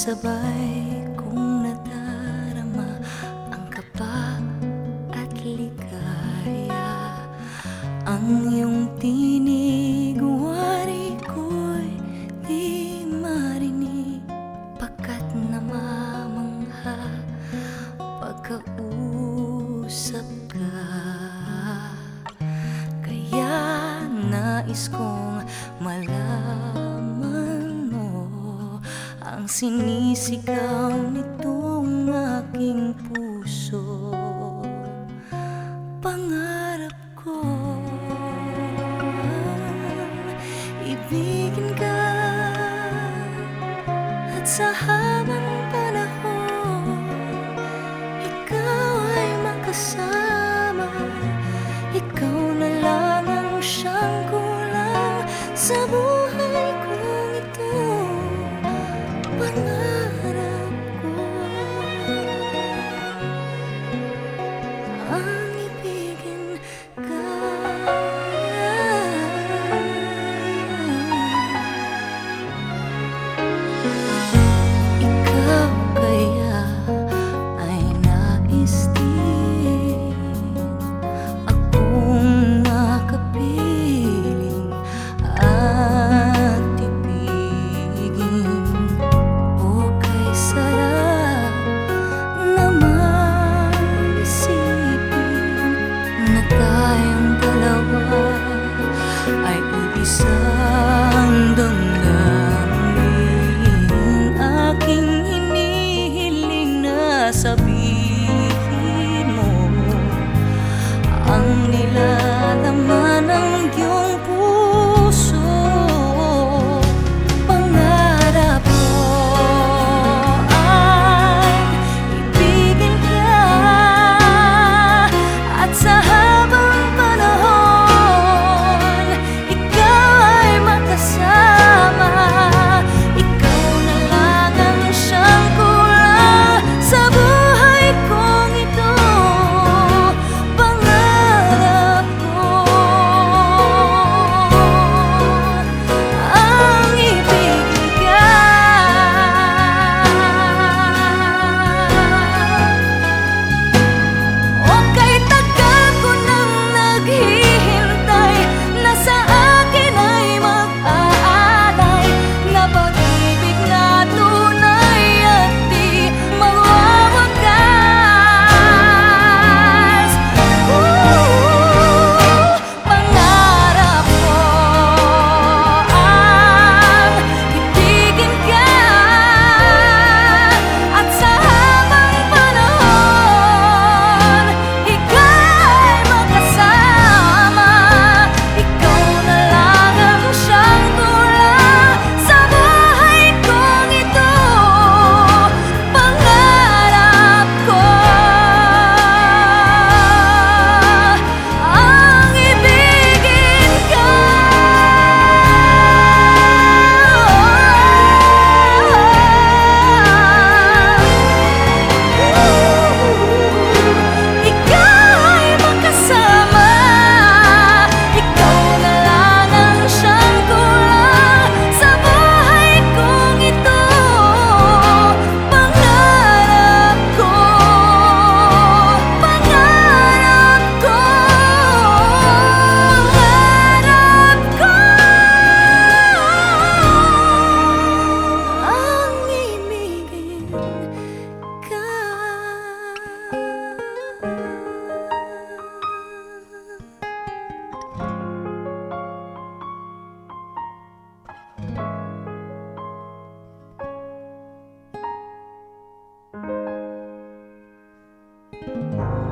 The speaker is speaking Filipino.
Sabay kong nadarama ang kapa at ligaya. Ang iyong tinig, wari ko'y di marinig Pagkat namamangha pagkausap ka. Kaya nais kong Sinisigaw nitong aking puso. Pangarap ko Ibigin ka. At sa habang panahon Ikaw ay makasama. Ikaw na lang ang siyang kulang sa buhay sun. you